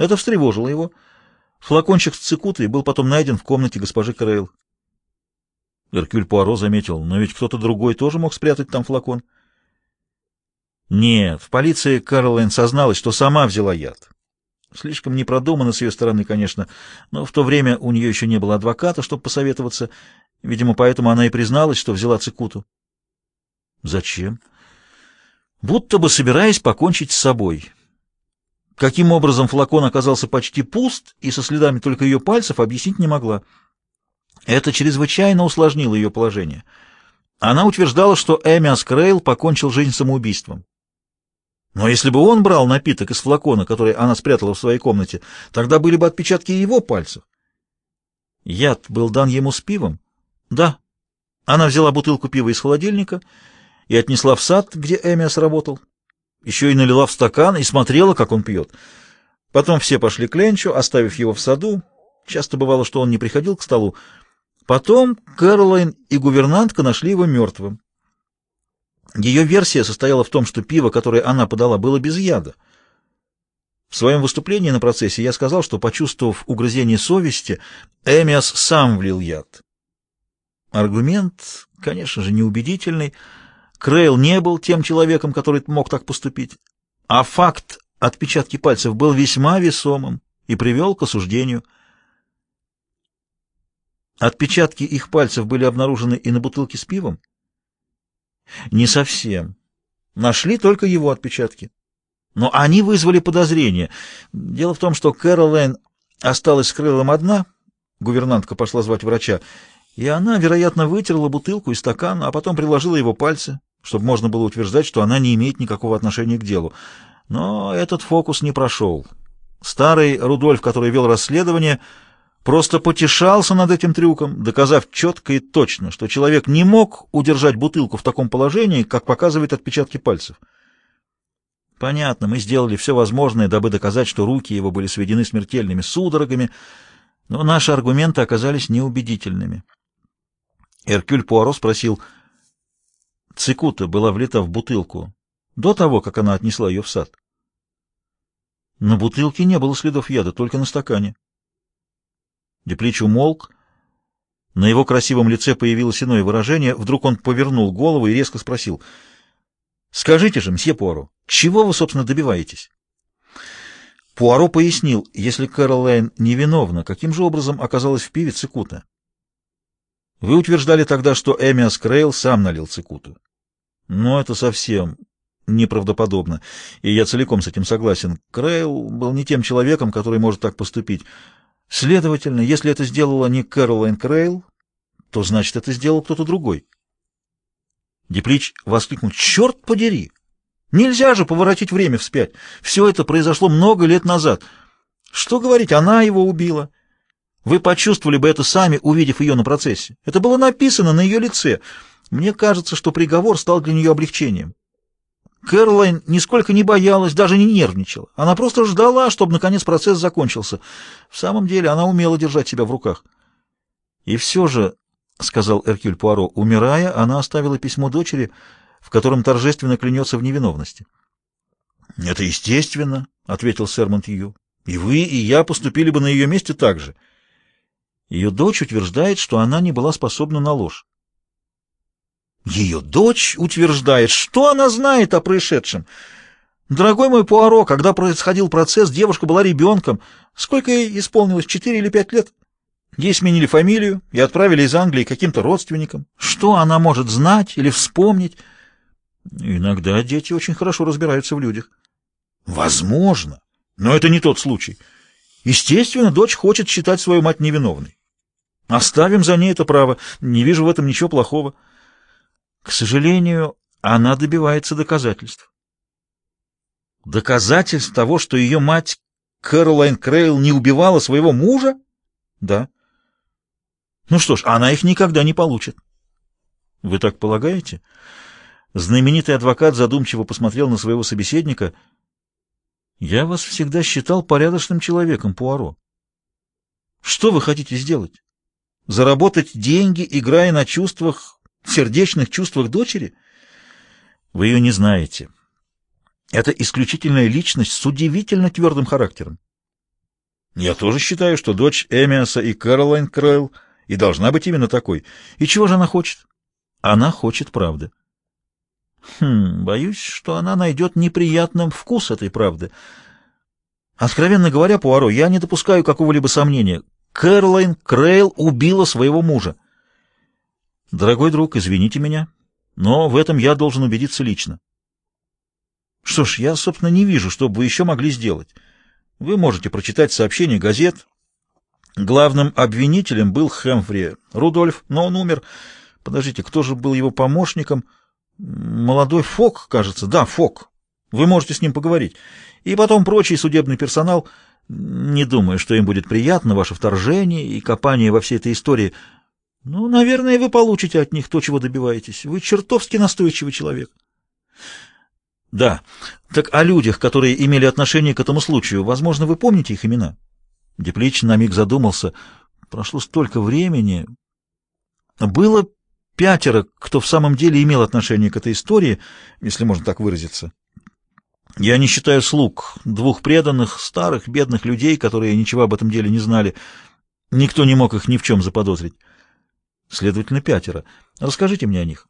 Это встревожило его. Флакончик с цикутой был потом найден в комнате госпожи Крейл. Эркюль Пуаро заметил, но ведь кто-то другой тоже мог спрятать там флакон. Нет, в полиции Кэролайн созналась, что сама взяла яд. Слишком непродуманно с ее стороны, конечно, но в то время у нее еще не было адвоката, чтобы посоветоваться. Видимо, поэтому она и призналась, что взяла цикуту. Зачем? Будто бы собираясь покончить с собой. Каким образом флакон оказался почти пуст и со следами только ее пальцев, объяснить не могла. Это чрезвычайно усложнило ее положение. Она утверждала, что Эмиас Крейл покончил жизнь самоубийством. Но если бы он брал напиток из флакона, который она спрятала в своей комнате, тогда были бы отпечатки его пальцев. Яд был дан ему с пивом? Да. Она взяла бутылку пива из холодильника и отнесла в сад, где Эмиас работал. Еще и налила в стакан и смотрела, как он пьет. Потом все пошли к Ленчу, оставив его в саду. Часто бывало, что он не приходил к столу. Потом Кэролайн и гувернантка нашли его мертвым. Ее версия состояла в том, что пиво, которое она подала, было без яда. В своем выступлении на процессе я сказал, что, почувствовав угрызение совести, Эмиас сам влил яд. Аргумент, конечно же, неубедительный. Крейл не был тем человеком, который мог так поступить. А факт отпечатки пальцев был весьма весомым и привел к осуждению. Отпечатки их пальцев были обнаружены и на бутылке с пивом. Не совсем. Нашли только его отпечатки. Но они вызвали подозрение. Дело в том, что Кэролайн осталась с Крылом одна, гувернантка пошла звать врача, и она, вероятно, вытерла бутылку и стакан, а потом приложила его пальцы, чтобы можно было утверждать, что она не имеет никакого отношения к делу. Но этот фокус не прошел. Старый Рудольф, который вел расследование, просто потешался над этим трюком, доказав четко и точно, что человек не мог удержать бутылку в таком положении, как показывают отпечатки пальцев. Понятно, мы сделали все возможное, дабы доказать, что руки его были сведены смертельными судорогами, но наши аргументы оказались неубедительными. Эркюль Пуаро спросил, цикута была влита в бутылку до того, как она отнесла ее в сад. На бутылке не было следов яда, только на стакане. Деплич умолк. На его красивом лице появилось иное выражение. Вдруг он повернул голову и резко спросил. — Скажите же, мсье Пуаро, чего вы, собственно, добиваетесь? Пуаро пояснил, если Кэролайн невиновна, каким же образом оказалась в пиве цикута? Вы утверждали тогда, что Эмиас Крейл сам налил цикуту. Но это совсем неправдоподобно, и я целиком с этим согласен. Крейл был не тем человеком, который может так поступить. Следовательно, если это сделала не Кэролайн Крейл, то значит, это сделал кто-то другой. Деплич воскликнул. «Черт подери! Нельзя же поворотить время вспять. Все это произошло много лет назад. Что говорить, она его убила. Вы почувствовали бы это сами, увидев ее на процессе. Это было написано на ее лице. Мне кажется, что приговор стал для нее облегчением. Кэролайн нисколько не боялась, даже не нервничала. Она просто ждала, чтобы, наконец, процесс закончился. В самом деле она умела держать себя в руках. И все же, — сказал Эркюль Пуаро, — умирая, она оставила письмо дочери, в котором торжественно клянется в невиновности. — Это естественно, — ответил сэр Монтью. — И вы, и я поступили бы на ее месте так же. Ее дочь утверждает, что она не была способна на ложь. Ее дочь утверждает, что она знает о происшедшем. Дорогой мой Пуаро, когда происходил процесс, девушка была ребенком. Сколько ей исполнилось, четыре или пять лет? Ей сменили фамилию и отправили из Англии каким-то родственникам. Что она может знать или вспомнить? Иногда дети очень хорошо разбираются в людях. Возможно, но это не тот случай. Естественно, дочь хочет считать свою мать невиновной. Оставим за ней это право, не вижу в этом ничего плохого. К сожалению, она добивается доказательств. Доказательств того, что ее мать Кэролайн Крейл не убивала своего мужа? Да. Ну что ж, она их никогда не получит. Вы так полагаете? Знаменитый адвокат задумчиво посмотрел на своего собеседника. Я вас всегда считал порядочным человеком, Пуаро. Что вы хотите сделать? Заработать деньги, играя на чувствах сердечных чувствах дочери? Вы ее не знаете. Это исключительная личность с удивительно твердым характером. Я тоже считаю, что дочь Эмиаса и Кэролайн Крэйл и должна быть именно такой. И чего же она хочет? Она хочет правды. Хм, боюсь, что она найдет неприятным вкус этой правды. Откровенно говоря, Пуаро, я не допускаю какого-либо сомнения. Кэролайн Крейл убила своего мужа. Дорогой друг, извините меня, но в этом я должен убедиться лично. Что ж, я, собственно, не вижу, что бы вы еще могли сделать. Вы можете прочитать сообщения газет. Главным обвинителем был Хэмфри Рудольф, но он умер. Подождите, кто же был его помощником? Молодой Фок, кажется. Да, Фок. Вы можете с ним поговорить. И потом прочий судебный персонал. Не думаю, что им будет приятно ваше вторжение и копание во всей этой истории. Ну, наверное, вы получите от них то, чего добиваетесь. Вы чертовски настойчивый человек. Да. Так о людях, которые имели отношение к этому случаю, возможно, вы помните их имена? Деплич на миг задумался. Прошло столько времени. Было пятеро, кто в самом деле имел отношение к этой истории, если можно так выразиться. Я не считаю слуг, двух преданных, старых, бедных людей, которые ничего об этом деле не знали. Никто не мог их ни в чем заподозрить. Следовательно, пятеро. Расскажите мне о них.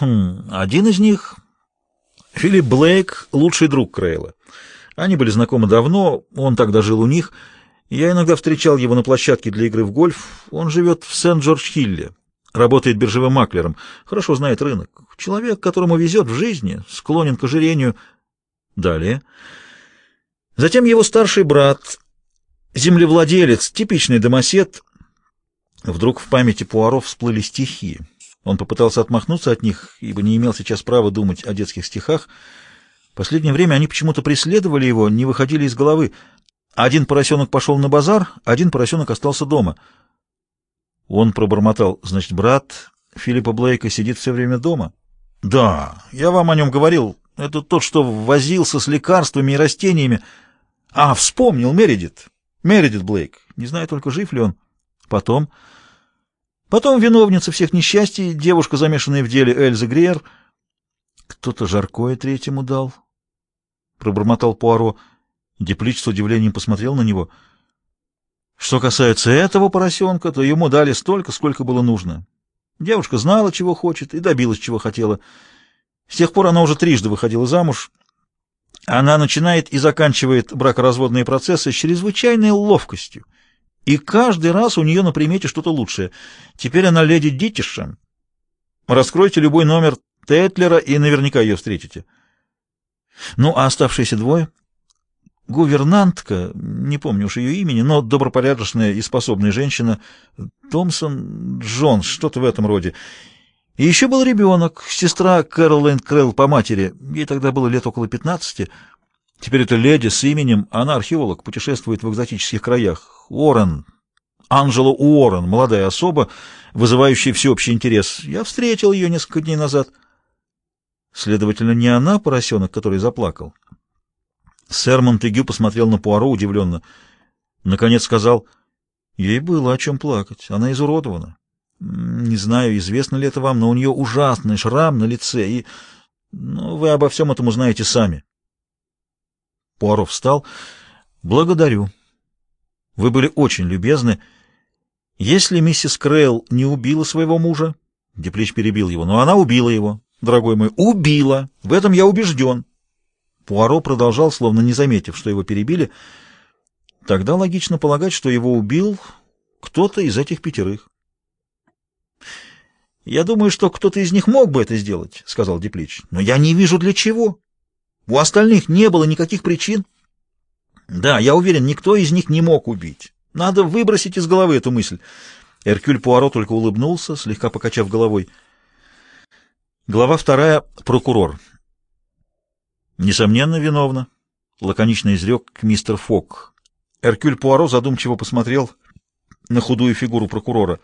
Хм, один из них — Филипп Блейк, лучший друг Крейла. Они были знакомы давно, он тогда жил у них. Я иногда встречал его на площадке для игры в гольф. Он живет в Сент-Джордж-Хилле, работает биржевым маклером, хорошо знает рынок. Человек, которому везет в жизни, склонен к ожирению. Далее. Затем его старший брат, землевладелец, типичный домосед, Вдруг в памяти Пуаро всплыли стихи. Он попытался отмахнуться от них, ибо не имел сейчас права думать о детских стихах. В последнее время они почему-то преследовали его, не выходили из головы. Один поросенок пошел на базар, один поросенок остался дома. Он пробормотал, значит, брат Филиппа Блейка сидит все время дома? Да, я вам о нем говорил. Это тот, что возился с лекарствами и растениями. А, вспомнил, Мередит. Мередит Блейк. Не знаю только, жив ли он. Потом... Потом виновница всех несчастий, девушка, замешанная в деле Эльза Гриер. Кто-то жаркое третьему дал. Пробормотал Пуаро. Деплич с удивлением посмотрел на него. Что касается этого поросенка, то ему дали столько, сколько было нужно. Девушка знала, чего хочет, и добилась, чего хотела. С тех пор она уже трижды выходила замуж. Она начинает и заканчивает бракоразводные процессы с чрезвычайной ловкостью. И каждый раз у нее на примете что-то лучшее. Теперь она леди Дитиша. Раскройте любой номер Тетлера и наверняка ее встретите. Ну, а оставшиеся двое? Гувернантка, не помню уж ее имени, но добропорядочная и способная женщина, Томпсон Джонс, что-то в этом роде. И еще был ребенок, сестра Кэролайн Крэлл по матери, ей тогда было лет около пятнадцати. Теперь это леди с именем, она археолог, путешествует в экзотических краях. Уоррен, Анжела Уоррен, молодая особа, вызывающая всеобщий интерес. Я встретил ее несколько дней назад. Следовательно, не она поросенок, который заплакал. Сэр Монтегю посмотрел на Пуаро удивленно. Наконец сказал, ей было о чем плакать, она изуродована. Не знаю, известно ли это вам, но у нее ужасный шрам на лице, и... Ну, вы обо всем этом узнаете сами. Пуаро встал. «Благодарю. Вы были очень любезны. Если миссис Крейл не убила своего мужа...» Деплич перебил его. «Но она убила его, дорогой мой. Убила! В этом я убежден!» Пуаро продолжал, словно не заметив, что его перебили. «Тогда логично полагать, что его убил кто-то из этих пятерых». «Я думаю, что кто-то из них мог бы это сделать», — сказал Деплич. «Но я не вижу для чего». У остальных не было никаких причин. Да, я уверен, никто из них не мог убить. Надо выбросить из головы эту мысль. Эркюль Пуаро только улыбнулся, слегка покачав головой. Глава вторая. Прокурор. Несомненно, виновна. Лаконично изрек мистер Фок. Эркюль Пуаро задумчиво посмотрел на худую фигуру прокурора.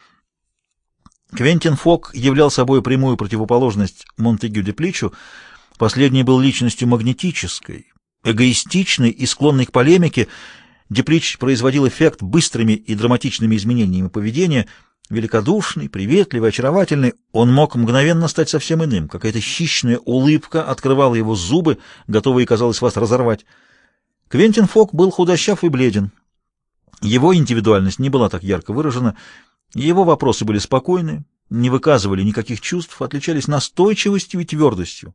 Квентин Фок являл собой прямую противоположность Монтегю де Пличу, Последний был личностью магнетической, эгоистичной и склонной к полемике. Деплич производил эффект быстрыми и драматичными изменениями поведения. Великодушный, приветливый, очаровательный, он мог мгновенно стать совсем иным. Какая-то хищная улыбка открывала его зубы, готовые, казалось, вас разорвать. Квентин Фок был худощав и бледен. Его индивидуальность не была так ярко выражена, его вопросы были спокойны, не выказывали никаких чувств, отличались настойчивостью и твердостью.